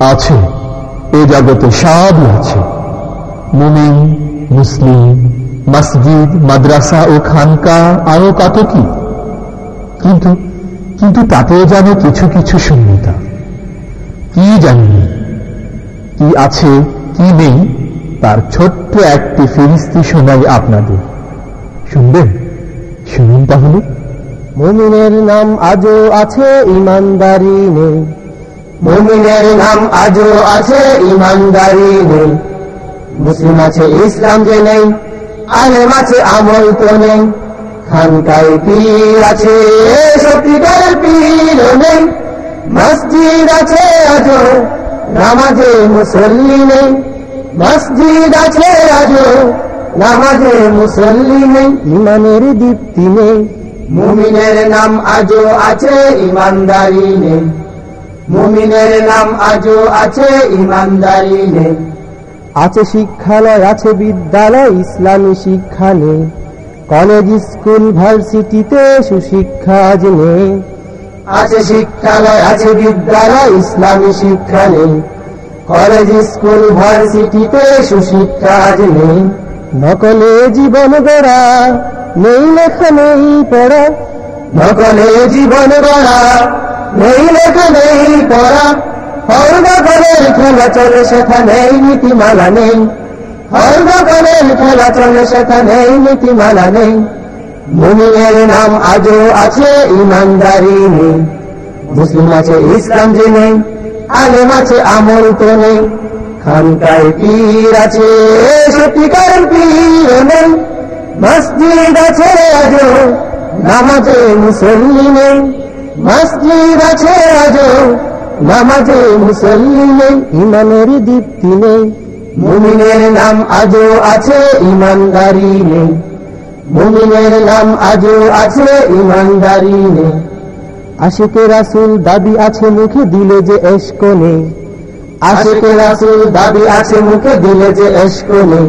আছে। এ জগতে সবই আছে। মুমিন, মুসলিম, মসজিদ, মাদ্রাসা ও খানকা আরও কত কি? কিন্তু কিন্তু তাতেও যেন কিছু কিছু শূন্যতা। কি জানি কি আছে, কি নেই, তার ছোট্ট একটি ফিরিস্তি শোনাই আপনাদের। শুনবেন? শুনুন তাহলে। মুমিনের নাম আজও আছে, ইমানদারি নেই। মুমিনের নাম আজও আছে ইমানদারি নেই মুসলিম আছে ইসলাম যে নেই আলেম আছে আমল তো নেই। খানকায় পীর আছে সত্যিকার পীর নেই। মসজিদ আছে আজও নামাজে মুসল্লি নেই। মসজিদ আছে আজও নামাজে মুসল্লি নেই। ইমানের দীপ্তি নেই। মুমিনের নাম আজও আছে ইমানদারি নেই। মুমিনের নাম আজও আছে ইমানদারি নেই আছে শিক্ষালয় আছে বিদ্যালয় ইসলামী শিক্ষা নেই। কলেজ স্কুল ভার্সিটিতে সুশিক্ষা আজ নেই। আছে শিক্ষালয় আছে বিদ্যালয় ইসলামী শিক্ষা নেই। কলেজ স্কুল ভার্সিটিতে সুশিক্ষা আজ নেই। নকলে জীবন গড়া নেই লেখা নেই পড়া। নকলে জীবন গড়া নেই লেখা নেই পড়া হরদকলের খেলা চলে সেখানেই নীতিমালা নেই। হরদকলের খেলা চলে সেখানেই নীতিমালা নেই। মুমিনের নাম আজও আছে, ইমানদারি নেই। মুসলিম আছে, ইসলাম যে নেই আলেম আছে, আমল তো নেই। খানকায় পীর আছে, সত্যিকার পীর নেই। মসজিদ আছে, আজও নামাজে মুসল্লি নেই। মসজিদ আছে আজও, নামাজে মুসল্লি নেই ইমানের দীপ্তি নেই। মুমিনের নাম আজও আছে, ইমানদারি নেই। মুমিনের নাম আজও আছে, ইমানদারি নেই। আশিকে রাসুল দাবি আছে মুখে, দিলে যে এশক নেই। আশিকে রাসুল দাবি আছে মুখে, দিলে যে এশক নেই।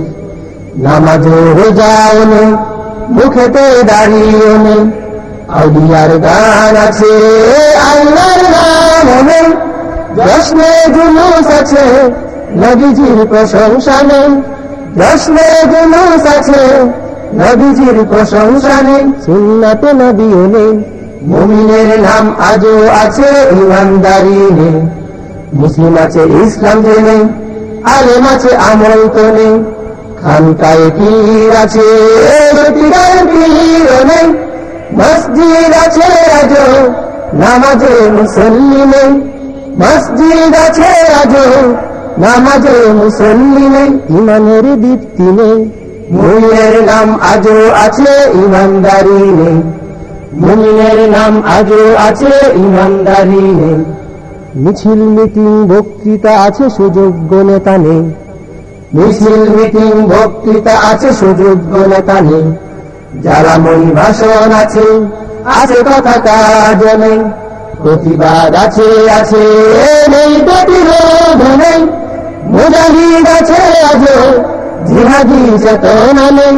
নামাজও রোজাও নেই, মুখেতে দাঁড়িয়েও নেই। আউলিয়ার গান আছে আল্লাহর নাম নেই জশ্নে জুলুস আছে, নবীজির প্রশংসা নেই। জশ্নে জুলুস আছে, নবীজির প্রশংসা নেই। সুন্নাতে নবীও নেই। মুমিনের নাম আজও আছে, ইমানদারি নেই। মুসলিম আছে, ইসলাম যে নেই আলেম আছে, আমল তো নেই। খানকায় পীর আছে নেই। মসজিদ আছে আজও, নামাজে মুসল্লি নেই মসজিদ আছে আজও, নামাজে মুসল্লি নেই ইমানের দীপ্তি নেই মুমিনের নাম আজও আছে ইমানদারি নেই মুমিনের নাম আজও আছে ইমানদারি নেই মিছিল, মিটিং, বক্তৃতা আছে সুযোগ্য নেতা নেই মিছিল, মিটিং, বক্তৃতা আছে সুযোগ্য নেতা নেই যারা মনি ভাষণ আছে আছে কথা কাজ নেই প্রতিবাদ আছে আছে নেই প্রতিরোধ নেই মুজাহিদ আছে আজও জিহাদি চেতনা নেই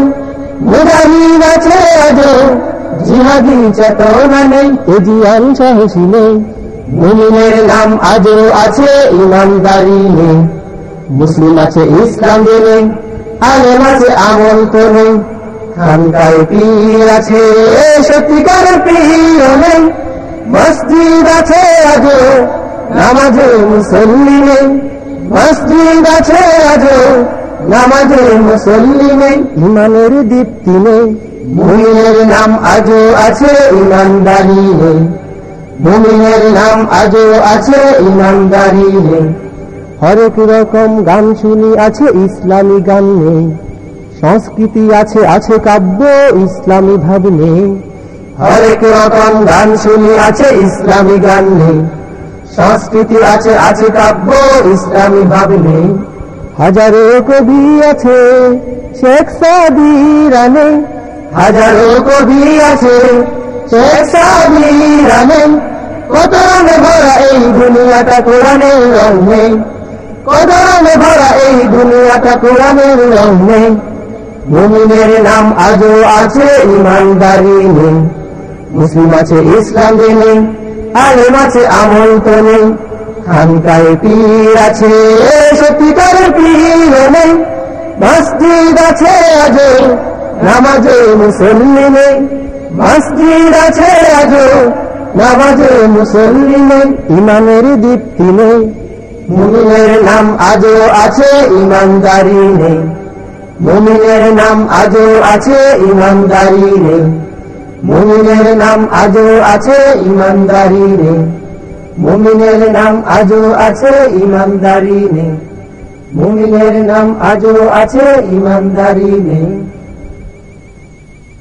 মুজাহিদ আছে আজও জিহাদি চেতনা নেই এজিয়ান সাহসী নেই মুমিনের নাম আজও আছে ইমানদারি নেই মুসলিম আছে ইসলাম নেই আলেম আছে আমল তো নেই খানকায় পীর আছে, সত্যিকার পীর নেই। মসজিদ আছে আজও, নামাজে মুসল্লি নেই। মসজিদ আছে আজও, নামাজে মুসল্লি নেই। ইমানের দীপ্তি নেই, মুমিনের নাম আজও আছে, ইমানদারি নেই। মুমিনের নাম আজও আছে, ইমানদারি নেই। হরেক রকম গান শুনি আছে, ইসলামী গান নেই। সংস্কৃতি আছে আছে কাব্য ইসলামী ভাব নেই হরেক রকম গান শুনি আছে ইসলামী গান নেই সংস্কৃতি আছে আছে কাব্য ইসলামী ভাব নেই হাজারো কবি আছে শেখ সাদি রানে হাজারো কবি আছে শেখ সাদি রানে কত রঙে ভরা এই দুনিয়াটা কোরআনের রং নেই কত রঙে ভরা এই দুনিয়াটা কোরআনের রং নেই মুমিনের নাম আজও আছে ইমানদারি নেই। মুসলিম আছে ইসলাম নেই আলেম আছে আমল তো নেই খানকায় পীর আছে সত্যিকার পীর নেই। মসজিদ আছে আজো নামাজে মুসল্লি নেই। মসজিদ আছে আজো নামাজে মুসল্লি নেই। ইমানের দীপ্তি নেই। মুমিনের নাম আজও আছে ইমানদারি নেই। মুমিনের নাম আজও আছে ইমানদারি রে মুমিনের নাম আজও আছে ইমানদারি রে মুমিনের নাম আজও আছে ইমানদারি নে মুমিনের নাম আজও আছে ইমানদারি নেই